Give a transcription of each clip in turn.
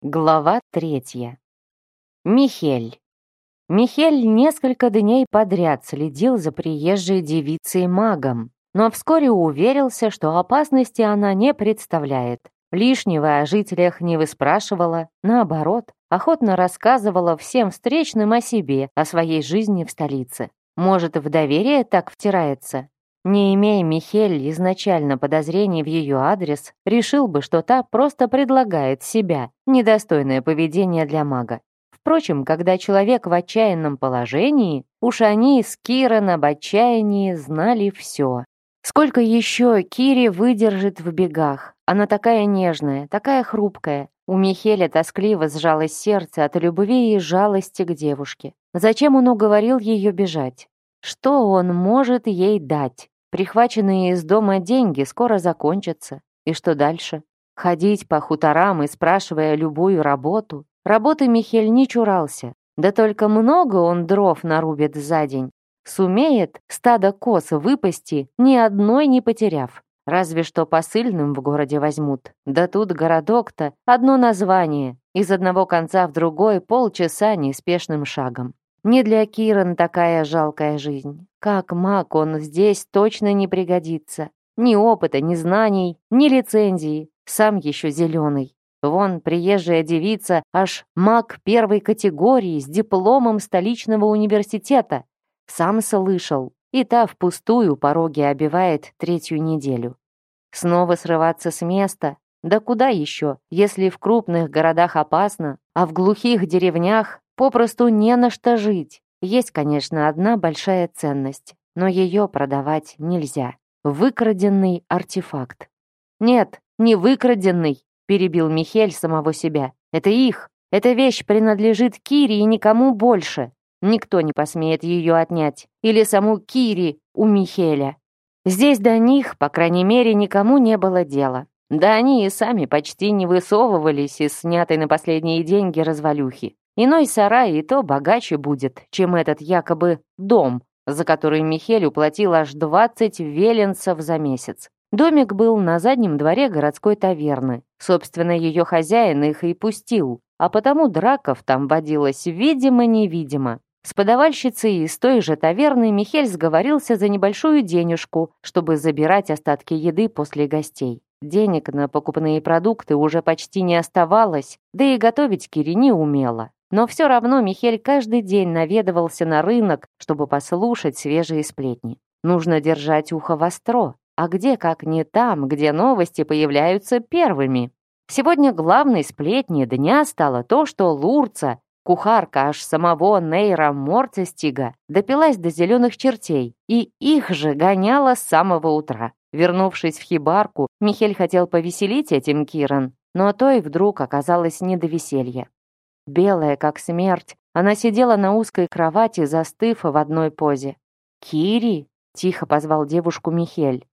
Глава третья. Михель. Михель несколько дней подряд следил за приезжей девицей-магом, но вскоре уверился, что опасности она не представляет. Лишнего о жителях не выспрашивала, наоборот, охотно рассказывала всем встречным о себе, о своей жизни в столице. Может, в доверие так втирается? Не имея Михель изначально подозрений в ее адрес, решил бы, что та просто предлагает себя, недостойное поведение для мага. Впрочем, когда человек в отчаянном положении, уж они с Киран об отчаянии знали все. Сколько еще Кири выдержит в бегах? Она такая нежная, такая хрупкая. У Михеля тоскливо сжалось сердце от любви и жалости к девушке. Зачем он уговорил ее бежать? Что он может ей дать? Прихваченные из дома деньги скоро закончатся. И что дальше? Ходить по хуторам и спрашивая любую работу? Работы Михель не чурался. Да только много он дров нарубит за день. Сумеет стадо коз выпасти, ни одной не потеряв. Разве что посыльным в городе возьмут. Да тут городок-то одно название. Из одного конца в другой полчаса неспешным шагом. Не для Киран такая жалкая жизнь. Как маг он здесь точно не пригодится. Ни опыта, ни знаний, ни лицензии. Сам еще зеленый. Вон приезжая девица, аж маг первой категории с дипломом столичного университета. Сам слышал. И та впустую пороги обивает третью неделю. Снова срываться с места? Да куда еще, если в крупных городах опасно, а в глухих деревнях Попросту не на что жить. Есть, конечно, одна большая ценность, но ее продавать нельзя. Выкраденный артефакт. «Нет, не выкраденный», — перебил Михель самого себя. «Это их. Эта вещь принадлежит Кире и никому больше. Никто не посмеет ее отнять. Или саму Кири у Михеля. Здесь до них, по крайней мере, никому не было дела. Да они и сами почти не высовывались из снятой на последние деньги развалюхи. Иной сарай и то богаче будет, чем этот якобы дом, за который Михель уплатил аж 20 веленцев за месяц. Домик был на заднем дворе городской таверны. Собственно, ее хозяин их и пустил, а потому драков там водилось видимо-невидимо. С подавальщицей из той же таверны Михель сговорился за небольшую денежку, чтобы забирать остатки еды после гостей. Денег на покупные продукты уже почти не оставалось, да и готовить Кири не умела. Но все равно Михель каждый день наведывался на рынок, чтобы послушать свежие сплетни. Нужно держать ухо востро. А где, как не там, где новости появляются первыми? Сегодня главной сплетней дня стало то, что Лурца, кухарка аж самого Нейра Морцестига, допилась до зеленых чертей, и их же гоняла с самого утра. Вернувшись в хибарку, Михель хотел повеселить этим Киран, но той вдруг оказалось не до веселья. Белая, как смерть, она сидела на узкой кровати, застыв в одной позе. «Кири!» — тихо позвал девушку Михель.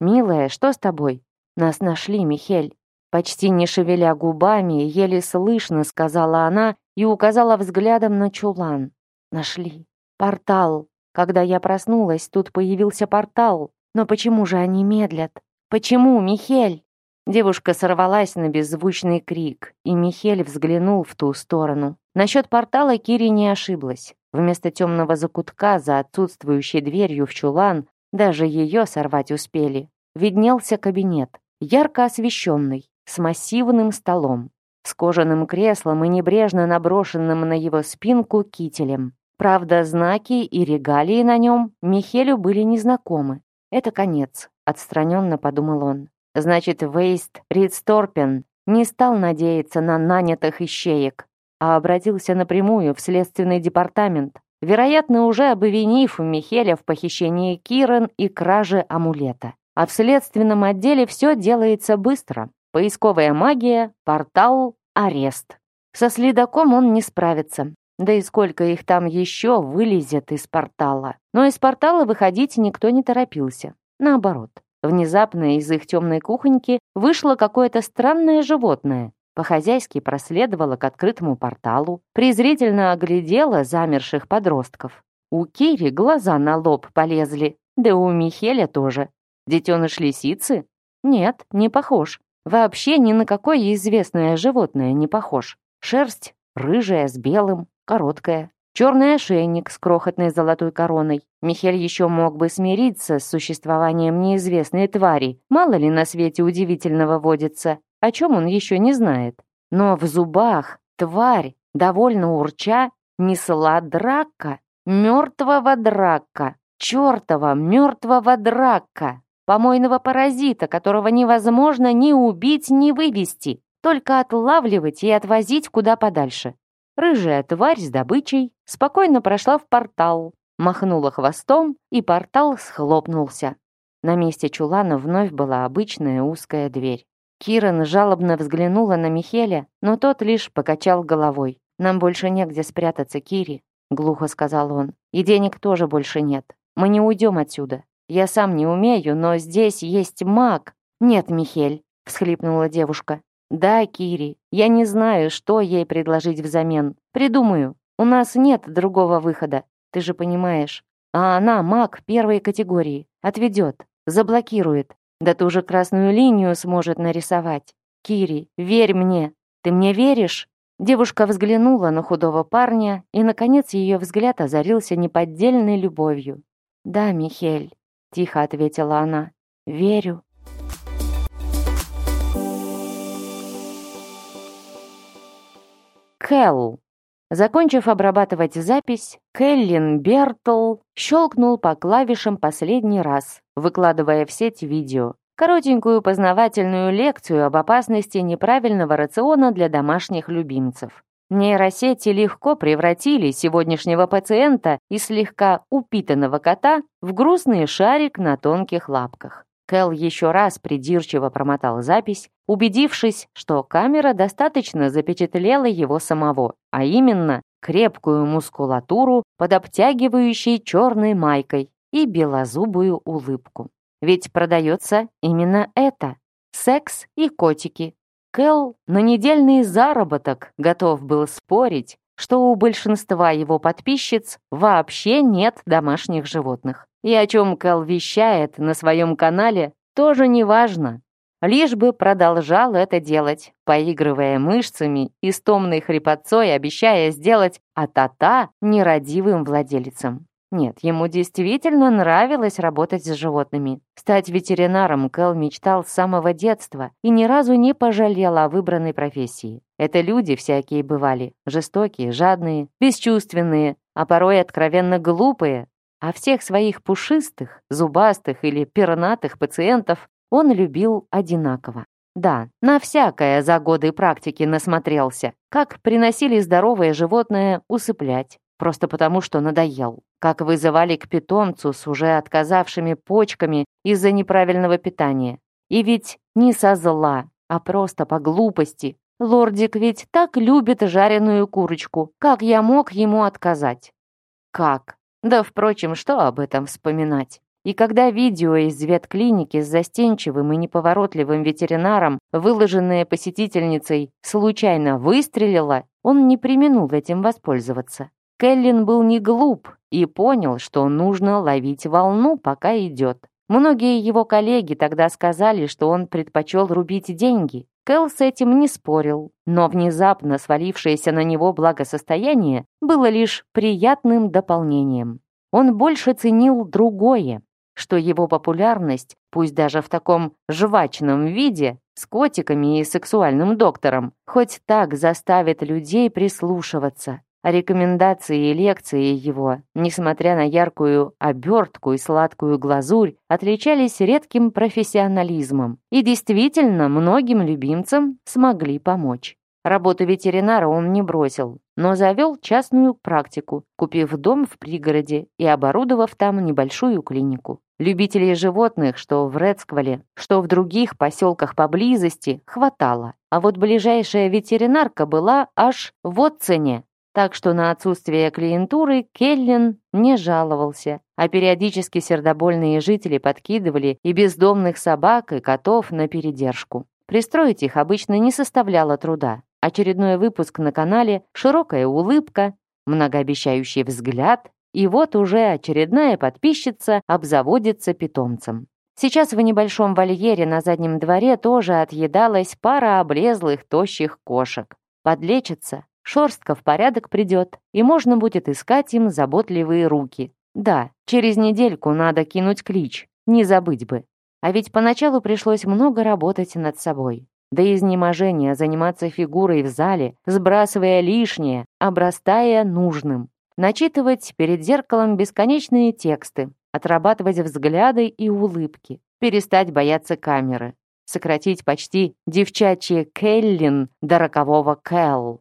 «Милая, что с тобой?» «Нас нашли, Михель!» Почти не шевеля губами, еле слышно сказала она и указала взглядом на чулан. «Нашли. Портал. Когда я проснулась, тут появился портал. Но почему же они медлят? Почему, Михель?» Девушка сорвалась на беззвучный крик, и Михель взглянул в ту сторону. Насчет портала Кири не ошиблась. Вместо темного закутка за отсутствующей дверью в чулан даже ее сорвать успели. Виднелся кабинет, ярко освещенный, с массивным столом, с кожаным креслом и небрежно наброшенным на его спинку кителем. Правда, знаки и регалии на нем Михелю были незнакомы. «Это конец», — отстраненно подумал он. Значит, Вейст Ридсторпен не стал надеяться на нанятых ищеек, а обратился напрямую в следственный департамент, вероятно, уже обвинив Михеля в похищении Кирен и краже амулета. А в следственном отделе все делается быстро. Поисковая магия, портал, арест. Со следаком он не справится. Да и сколько их там еще вылезет из портала. Но из портала выходить никто не торопился. Наоборот, Внезапно из их темной кухоньки вышло какое-то странное животное. По-хозяйски проследовало к открытому порталу, презрительно оглядела замерших подростков. У Кири глаза на лоб полезли, да у Михеля тоже. Детеныш лисицы? Нет, не похож. Вообще ни на какое известное животное не похож. Шерсть рыжая с белым, короткая. Черный ошейник с крохотной золотой короной. Михель еще мог бы смириться с существованием неизвестной твари. Мало ли на свете удивительного водится, о чем он еще не знает. Но в зубах тварь, довольно урча, несла драка. Мертвого драка. Чертова мертвого драка. Помойного паразита, которого невозможно ни убить, ни вывести. Только отлавливать и отвозить куда подальше. Рыжая тварь с добычей спокойно прошла в портал, махнула хвостом, и портал схлопнулся. На месте чулана вновь была обычная узкая дверь. Киран жалобно взглянула на Михеля, но тот лишь покачал головой. «Нам больше негде спрятаться, Кири», — глухо сказал он. «И денег тоже больше нет. Мы не уйдем отсюда. Я сам не умею, но здесь есть маг». «Нет, Михель», — всхлипнула девушка. «Да, Кири, я не знаю, что ей предложить взамен. Придумаю. У нас нет другого выхода, ты же понимаешь. А она маг первой категории. Отведет, заблокирует. Да ты уже красную линию сможет нарисовать. Кири, верь мне. Ты мне веришь?» Девушка взглянула на худого парня, и, наконец, ее взгляд озарился неподдельной любовью. «Да, Михель», — тихо ответила она, — «верю». Кэл. Закончив обрабатывать запись, Келлин Бертл щелкнул по клавишам последний раз, выкладывая в сеть видео. Коротенькую познавательную лекцию об опасности неправильного рациона для домашних любимцев. Нейросети легко превратили сегодняшнего пациента из слегка упитанного кота в грустный шарик на тонких лапках. Кэл еще раз придирчиво промотал запись, убедившись, что камера достаточно запечатлела его самого, а именно крепкую мускулатуру под обтягивающей черной майкой и белозубую улыбку. Ведь продается именно это — секс и котики. Кэл на недельный заработок готов был спорить, что у большинства его подписчиц вообще нет домашних животных. И о чем Кэл вещает на своем канале, тоже не важно. Лишь бы продолжал это делать, поигрывая мышцами и с томной хрипотцой обещая сделать а-та-та нерадивым владельцем. Нет, ему действительно нравилось работать с животными. Стать ветеринаром Кэл мечтал с самого детства и ни разу не пожалел о выбранной профессии. Это люди всякие бывали, жестокие, жадные, бесчувственные, а порой откровенно глупые, а всех своих пушистых, зубастых или пернатых пациентов он любил одинаково. Да, на всякое за годы практики насмотрелся, как приносили здоровое животное усыплять, просто потому что надоел, как вызывали к питомцу с уже отказавшими почками из-за неправильного питания. И ведь не со зла, а просто по глупости. Лордик ведь так любит жареную курочку, как я мог ему отказать? Как? Да, впрочем, что об этом вспоминать? И когда видео из ветклиники с застенчивым и неповоротливым ветеринаром, выложенное посетительницей, случайно выстрелило, он не применул этим воспользоваться. Келлин был не глуп и понял, что нужно ловить волну, пока идет. Многие его коллеги тогда сказали, что он предпочел рубить деньги, Кэл с этим не спорил, но внезапно свалившееся на него благосостояние было лишь приятным дополнением. Он больше ценил другое, что его популярность, пусть даже в таком жвачном виде, с котиками и сексуальным доктором, хоть так заставит людей прислушиваться, рекомендации и лекции его, несмотря на яркую обертку и сладкую глазурь, отличались редким профессионализмом и действительно многим любимцам смогли помочь. Работу ветеринара он не бросил, но завел частную практику, купив дом в пригороде и оборудовав там небольшую клинику. Любителей животных, что в Рецквале, что в других поселках поблизости, хватало. А вот ближайшая ветеринарка была аж в Отцене, так что на отсутствие клиентуры Келлин не жаловался, а периодически сердобольные жители подкидывали и бездомных собак, и котов на передержку. Пристроить их обычно не составляло труда. Очередной выпуск на канале, широкая улыбка, многообещающий взгляд, и вот уже очередная подписчица обзаводится питомцем. Сейчас в небольшом вольере на заднем дворе тоже отъедалась пара облезлых тощих кошек. Подлечится, шорстка в порядок придет, и можно будет искать им заботливые руки. Да, через недельку надо кинуть клич, не забыть бы. А ведь поначалу пришлось много работать над собой. До изнеможения заниматься фигурой в зале, сбрасывая лишнее, обрастая нужным. Начитывать перед зеркалом бесконечные тексты, отрабатывать взгляды и улыбки, перестать бояться камеры, сократить почти девчачье Келлин до рокового Кэл,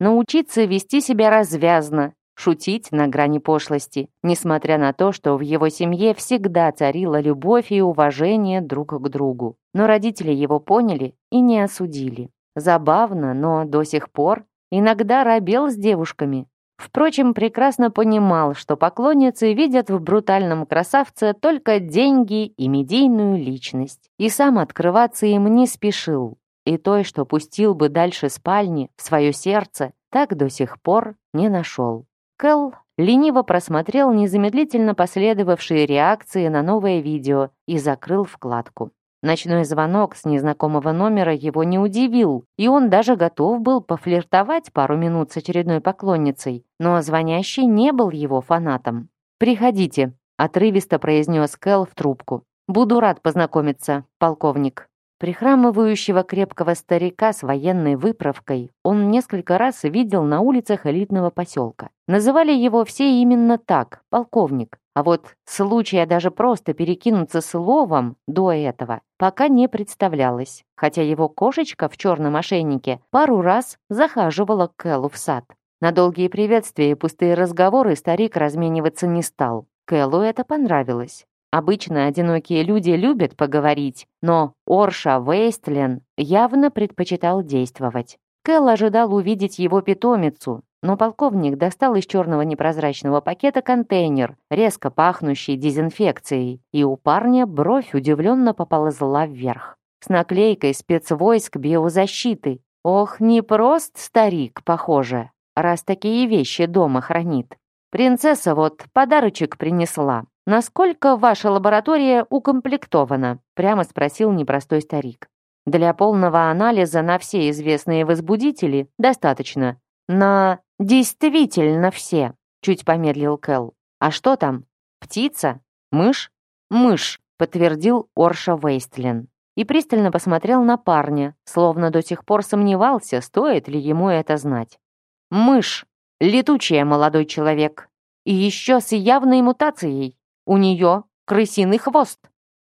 научиться вести себя развязно, шутить на грани пошлости, несмотря на то, что в его семье всегда царила любовь и уважение друг к другу. Но родители его поняли и не осудили. Забавно, но до сих пор иногда робел с девушками, Впрочем, прекрасно понимал, что поклонницы видят в брутальном красавце только деньги и медийную личность. И сам открываться им не спешил. И той, что пустил бы дальше спальни, в свое сердце, так до сих пор не нашел. Кэл лениво просмотрел незамедлительно последовавшие реакции на новое видео и закрыл вкладку. Ночной звонок с незнакомого номера его не удивил, и он даже готов был пофлиртовать пару минут с очередной поклонницей, но звонящий не был его фанатом. «Приходите», — отрывисто произнес Кэл в трубку. «Буду рад познакомиться, полковник». Прихрамывающего крепкого старика с военной выправкой он несколько раз видел на улицах элитного поселка. Называли его все именно так, полковник. А вот случая даже просто перекинуться словом до этого пока не представлялось, хотя его кошечка в черном ошейнике пару раз захаживала к Кэллу в сад. На долгие приветствия и пустые разговоры старик размениваться не стал. Кэллу это понравилось. Обычно одинокие люди любят поговорить, но Орша Вейстлен явно предпочитал действовать. Кэл ожидал увидеть его питомицу, но полковник достал из черного непрозрачного пакета контейнер, резко пахнущий дезинфекцией, и у парня бровь удивленно поползла вверх. С наклейкой спецвойск биозащиты. Ох, не прост старик, похоже, раз такие вещи дома хранит. Принцесса вот подарочек принесла. «Насколько ваша лаборатория укомплектована?» — прямо спросил непростой старик. «Для полного анализа на все известные возбудители достаточно. На действительно все», — чуть помедлил Кэл. «А что там? Птица? Мышь?» «Мышь», — подтвердил Орша Вейстлин. И пристально посмотрел на парня, словно до сих пор сомневался, стоит ли ему это знать. «Мышь! Летучая, молодой человек! И еще с явной мутацией!» У нее крысиный хвост.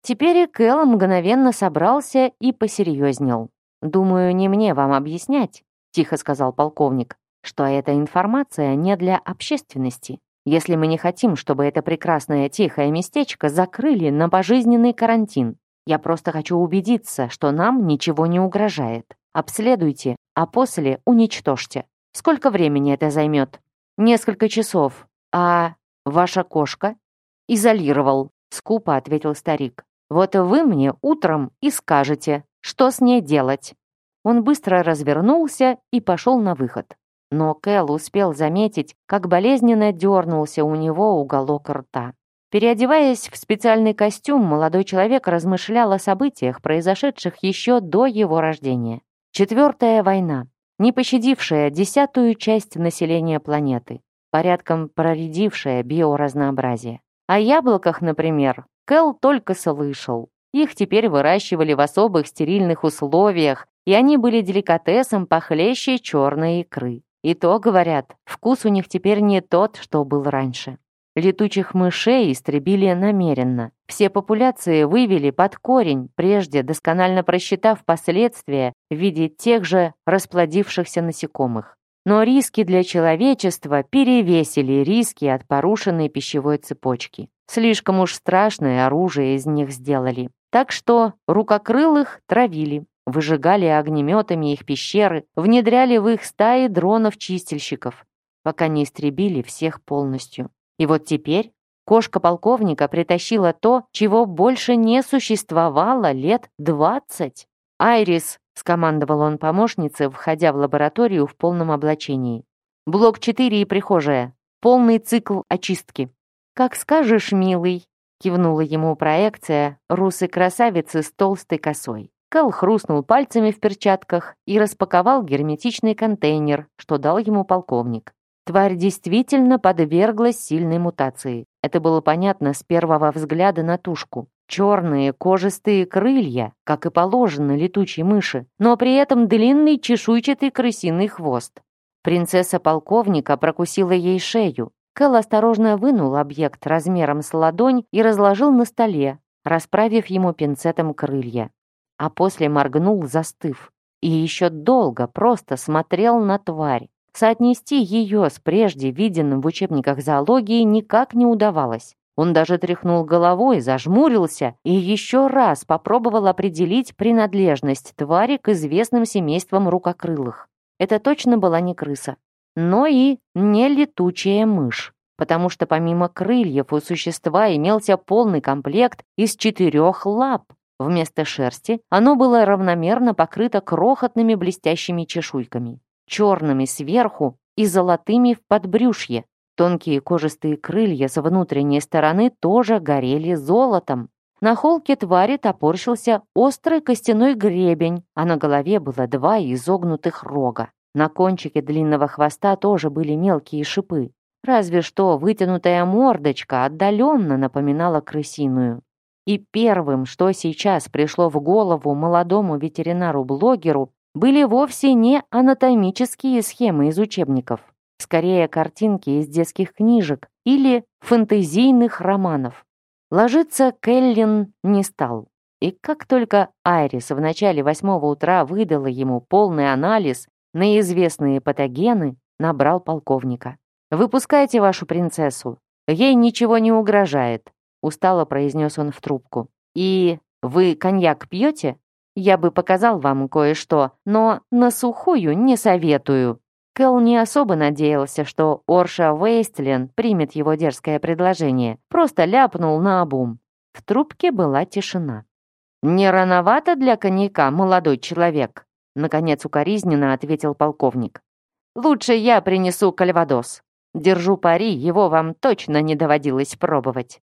Теперь Кэл мгновенно собрался и посерьезнел. «Думаю, не мне вам объяснять», — тихо сказал полковник, «что эта информация не для общественности. Если мы не хотим, чтобы это прекрасное тихое местечко закрыли на пожизненный карантин, я просто хочу убедиться, что нам ничего не угрожает. Обследуйте, а после уничтожьте. Сколько времени это займет? Несколько часов. А ваша кошка? «Изолировал», — скупо ответил старик. «Вот вы мне утром и скажете, что с ней делать». Он быстро развернулся и пошел на выход. Но Кэл успел заметить, как болезненно дернулся у него уголок рта. Переодеваясь в специальный костюм, молодой человек размышлял о событиях, произошедших еще до его рождения. Четвертая война, не пощадившая десятую часть населения планеты, порядком проредившая биоразнообразие. О яблоках, например, Кэл только слышал. Их теперь выращивали в особых стерильных условиях, и они были деликатесом похлеще черной икры. И то, говорят, вкус у них теперь не тот, что был раньше. Летучих мышей истребили намеренно. Все популяции вывели под корень, прежде досконально просчитав последствия в виде тех же расплодившихся насекомых. Но риски для человечества перевесили риски от порушенной пищевой цепочки. Слишком уж страшное оружие из них сделали. Так что рукокрылых травили, выжигали огнеметами их пещеры, внедряли в их стаи дронов-чистильщиков, пока не истребили всех полностью. И вот теперь кошка полковника притащила то, чего больше не существовало лет двадцать. Айрис скомандовал он помощнице, входя в лабораторию в полном облачении. «Блок 4 и прихожая. Полный цикл очистки». «Как скажешь, милый», кивнула ему проекция русой красавицы с толстой косой. Кэл хрустнул пальцами в перчатках и распаковал герметичный контейнер, что дал ему полковник. Тварь действительно подверглась сильной мутации. Это было понятно с первого взгляда на тушку. Черные кожистые крылья, как и положено летучей мыши, но при этом длинный чешуйчатый крысиный хвост. Принцесса полковника прокусила ей шею. Кэл осторожно вынул объект размером с ладонь и разложил на столе, расправив ему пинцетом крылья. А после моргнул, застыв. И еще долго просто смотрел на тварь. Соотнести ее с прежде виденным в учебниках зоологии никак не удавалось. Он даже тряхнул головой, зажмурился и еще раз попробовал определить принадлежность твари к известным семействам рукокрылых. Это точно была не крыса, но и не летучая мышь, потому что помимо крыльев у существа имелся полный комплект из четырех лап. Вместо шерсти оно было равномерно покрыто крохотными блестящими чешуйками черными сверху и золотыми в подбрюшье. Тонкие кожистые крылья с внутренней стороны тоже горели золотом. На холке твари топорщился острый костяной гребень, а на голове было два изогнутых рога. На кончике длинного хвоста тоже были мелкие шипы. Разве что вытянутая мордочка отдаленно напоминала крысиную. И первым, что сейчас пришло в голову молодому ветеринару-блогеру, были вовсе не анатомические схемы из учебников, скорее картинки из детских книжек или фэнтезийных романов. Ложиться Келлин не стал. И как только Айрис в начале восьмого утра выдала ему полный анализ на известные патогены, набрал полковника. «Выпускайте вашу принцессу. Ей ничего не угрожает», — устало произнес он в трубку. «И вы коньяк пьете?» Я бы показал вам кое-что, но на сухую не советую». Кэл не особо надеялся, что Орша Вейстлен примет его дерзкое предложение. Просто ляпнул на обум. В трубке была тишина. «Не рановато для коньяка, молодой человек?» Наконец укоризненно ответил полковник. «Лучше я принесу кальвадос. Держу пари, его вам точно не доводилось пробовать».